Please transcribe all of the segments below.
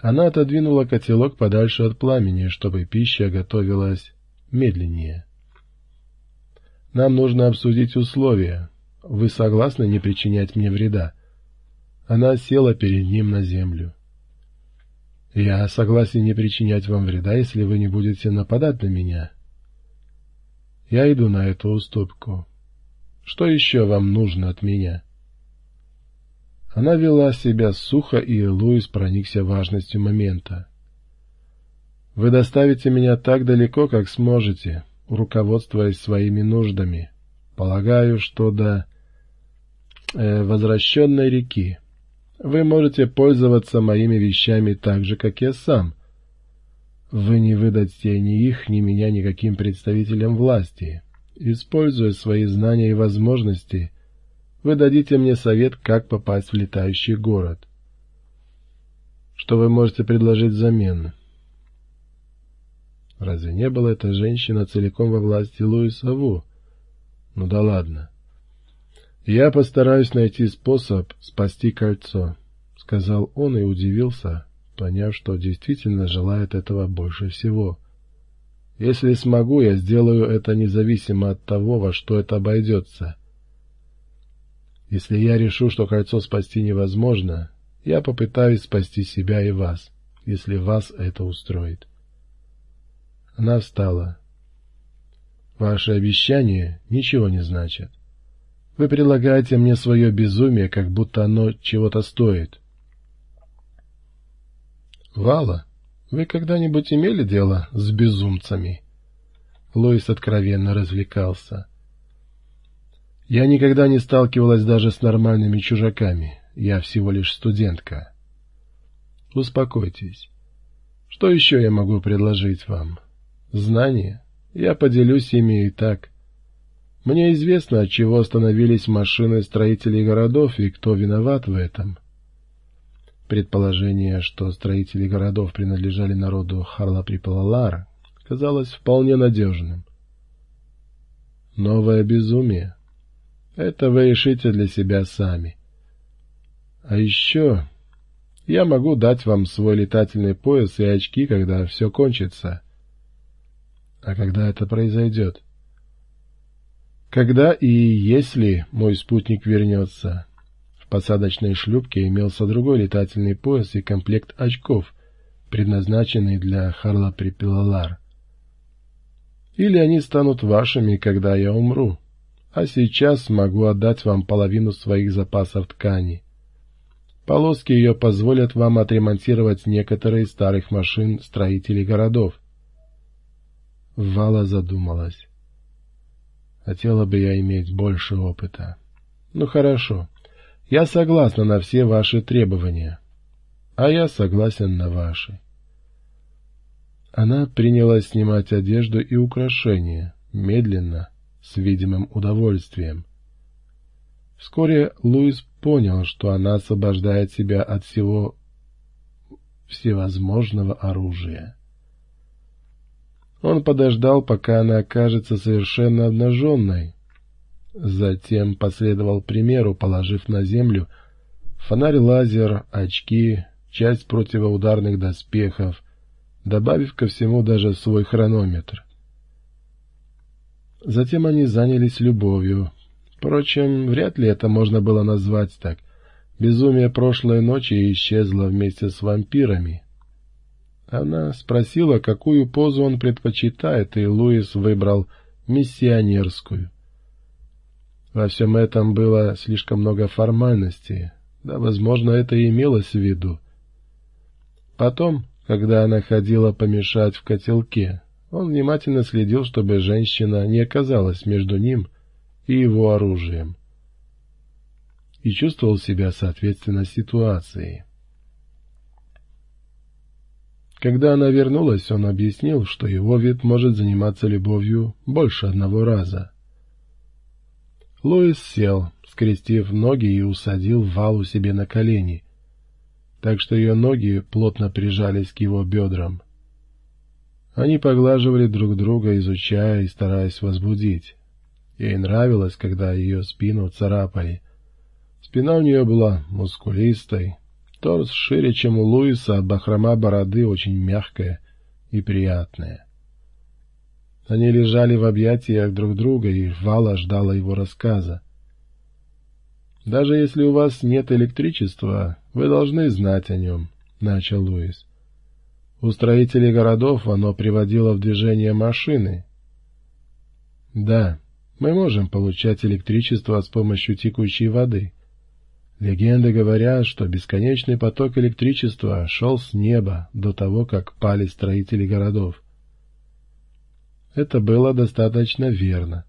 Она отодвинула котелок подальше от пламени, чтобы пища готовилась медленнее. «Нам нужно обсудить условия. Вы согласны не причинять мне вреда?» Она села перед ним на землю. «Я согласен не причинять вам вреда, если вы не будете нападать на меня. Я иду на эту уступку. Что еще вам нужно от меня?» Она вела себя сухо, и Луис проникся важностью момента. «Вы доставите меня так далеко, как сможете, руководствуясь своими нуждами. Полагаю, что до э, возвращенной реки. Вы можете пользоваться моими вещами так же, как я сам. Вы не выдадите ни их, ни меня никаким представителям власти. Используя свои знания и возможности, вы дадите мне совет, как попасть в летающий город. Что вы можете предложить взамен? Разве не была эта женщина целиком во власти Луиса Ву? Ну да ладно. Я постараюсь найти способ спасти кольцо, сказал он и удивился, поняв, что действительно желает этого больше всего. Если смогу, я сделаю это независимо от того, во что это обойдется. Если я решу, что кольцо спасти невозможно, я попытаюсь спасти себя и вас, если вас это устроит. Она встала. Ваши обещания ничего не значат. Вы предлагаете мне свое безумие, как будто оно чего-то стоит. Вала, вы когда-нибудь имели дело с безумцами? Лоис откровенно развлекался. — я никогда не сталкивалась даже с нормальными чужаками. Я всего лишь студентка. Успокойтесь. Что еще я могу предложить вам? Знания? Я поделюсь ими и так. Мне известно, от чего остановились машины строителей городов и кто виноват в этом. Предположение, что строители городов принадлежали народу Харла-Припалалара, казалось вполне надежным. Новое безумие. Это вы решите для себя сами. А еще я могу дать вам свой летательный пояс и очки, когда все кончится. А когда это произойдет? Когда и если мой спутник вернется. В посадочной шлюпке имелся другой летательный пояс и комплект очков, предназначенный для Харла Припилалар. Или они станут вашими, когда я умру а сейчас могу отдать вам половину своих запасов ткани. Полоски ее позволят вам отремонтировать некоторые из старых машин строителей городов. Вала задумалась. Хотела бы я иметь больше опыта. Ну хорошо, я согласна на все ваши требования, а я согласен на ваши. Она принялась снимать одежду и украшения, медленно, с видимым удовольствием. Вскоре Луис понял, что она освобождает себя от всего всевозможного оружия. Он подождал, пока она окажется совершенно обнаженной. Затем последовал примеру, положив на землю фонарь-лазер, очки, часть противоударных доспехов, добавив ко всему даже свой хронометр. Затем они занялись любовью. Впрочем, вряд ли это можно было назвать так. Безумие прошлой ночи исчезло вместе с вампирами. Она спросила, какую позу он предпочитает, и Луис выбрал миссионерскую. Во всем этом было слишком много формальностей, да, возможно, это и имелось в виду. Потом, когда она ходила помешать в котелке, он внимательно следил, чтобы женщина не оказалась между ним и его оружием, и чувствовал себя соответственно ситуации. Когда она вернулась, он объяснил, что его вид может заниматься любовью больше одного раза. Луис сел, скрестив ноги и усадил Валу себе на колени, так что ее ноги плотно прижались к его бедрам. Они поглаживали друг друга, изучая и стараясь возбудить. Ей нравилось, когда ее спину царапали. Спина у нее была мускулистой, Торс шире, чем у Луиса, а бахрома бороды очень мягкая и приятная. Они лежали в объятиях друг друга, и Вала ждала его рассказа. «Даже если у вас нет электричества, вы должны знать о нем», — начал Луис. «У строителей городов оно приводило в движение машины». «Да, мы можем получать электричество с помощью текущей воды. Легенды говорят, что бесконечный поток электричества шел с неба до того, как пали строители городов. Это было достаточно верно.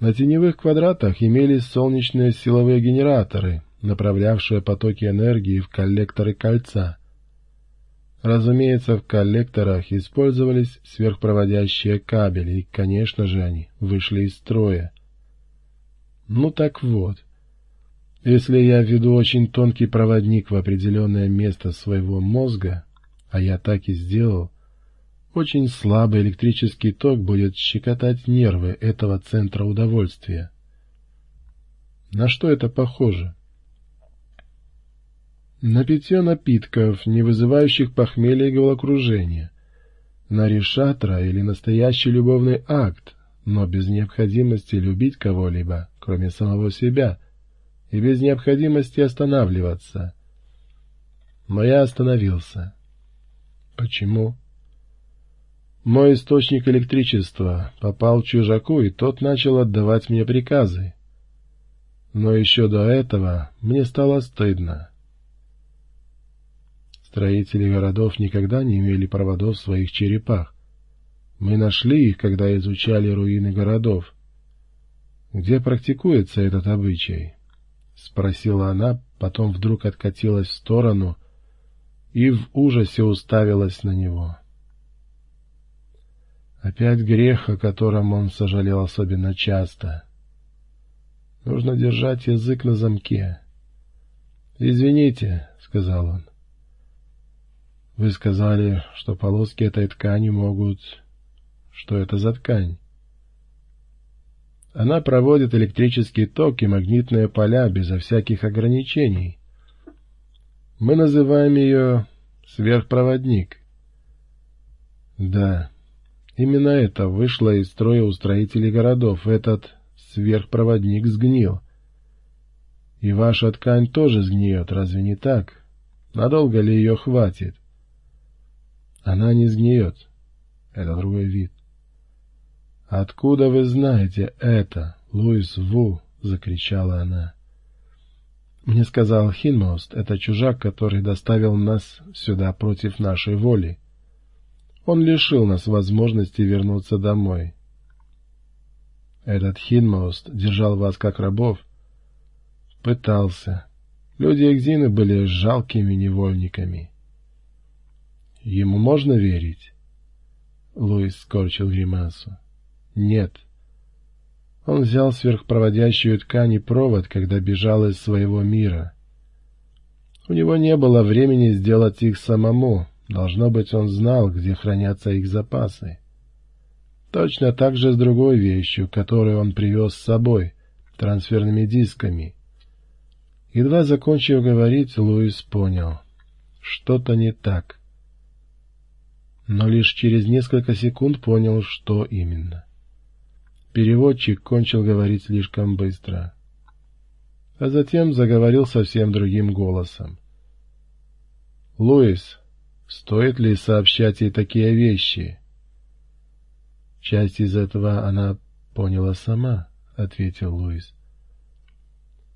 На теневых квадратах имелись солнечные силовые генераторы, направлявшие потоки энергии в коллекторы кольца. Разумеется, в коллекторах использовались сверхпроводящие кабели, и, конечно же, они вышли из строя. Ну так вот, если я введу очень тонкий проводник в определенное место своего мозга, а я так и сделал, очень слабый электрический ток будет щекотать нервы этого центра удовольствия. На что это похоже? На питье напитков, не вызывающих похмелья и головокружения, на решатра или настоящий любовный акт, но без необходимости любить кого-либо, кроме самого себя, и без необходимости останавливаться. Но я остановился. Почему? Мой источник электричества попал чужаку, и тот начал отдавать мне приказы. Но еще до этого мне стало стыдно. Строители городов никогда не имели проводов в своих черепах. Мы нашли их, когда изучали руины городов. Где практикуется этот обычай? — спросила она, потом вдруг откатилась в сторону и в ужасе уставилась на него. — Опять грех, о котором он сожалел особенно часто. Нужно держать язык на замке. «Извините», — сказал он. «Вы сказали, что полоски этой ткани могут... Что это за ткань?» Она проводит электрический ток и магнитные поля безо всяких ограничений. Мы называем ее сверхпроводник. Да, Именно это вышло из строя у строителей городов. Этот сверхпроводник сгнил. И ваша ткань тоже сгниет, разве не так? Надолго ли ее хватит? Она не сгниет. Это другой вид. «Откуда вы знаете это, Луис Ву?» — закричала она. Мне сказал Хинмост, это чужак, который доставил нас сюда против нашей воли. Он лишил нас возможности вернуться домой. Этот Хинмост держал вас как рабов? Пытался. Люди Экзины были жалкими невольниками. Ему можно верить? Луис скорчил гримасу. Нет. Он взял сверхпроводящую ткань и провод, когда бежал из своего мира. У него не было времени сделать их самому, Должно быть, он знал, где хранятся их запасы. Точно так же с другой вещью, которую он привез с собой, трансферными дисками. Едва закончив говорить, Луис понял. Что-то не так. Но лишь через несколько секунд понял, что именно. Переводчик кончил говорить слишком быстро. А затем заговорил совсем другим голосом. «Луис, Стоит ли сообщать ей такие вещи? Часть из этого она поняла сама, — ответил Луис.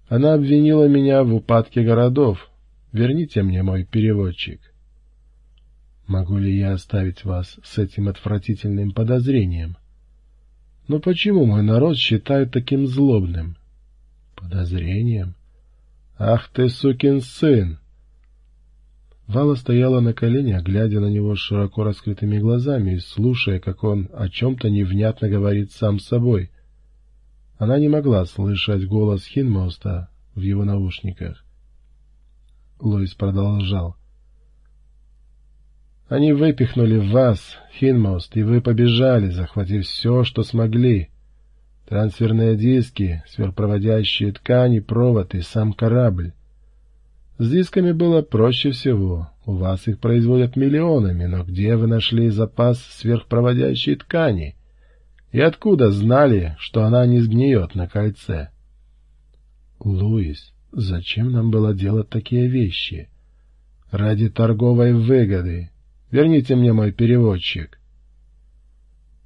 Она обвинила меня в упадке городов. Верните мне мой переводчик. Могу ли я оставить вас с этим отвратительным подозрением? Но почему мой народ считает таким злобным? Подозрением? Ах ты, сукин сын! Вала стояла на коленях, глядя на него широко раскрытыми глазами и слушая, как он о чем-то невнятно говорит сам собой. Она не могла слышать голос Хинмоста в его наушниках. Лоис продолжал. «Они выпихнули вас, Хинмост, и вы побежали, захватив все, что смогли. Трансферные диски, сверхпроводящие ткани, провод и сам корабль. С дисками было проще всего. У вас их производят миллионами, но где вы нашли запас сверхпроводящей ткани? И откуда знали, что она не сгниет на кольце? Луис, зачем нам было делать такие вещи? Ради торговой выгоды. Верните мне мой переводчик.